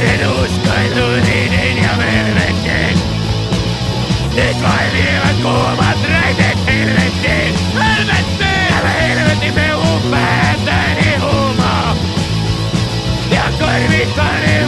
den uskaldunud ja velvetin. Nyt vaivivat kuumat raitet helvettiin. Helvettiin! Tämä helvetti peuu päätäni huumaa. Ja korvissani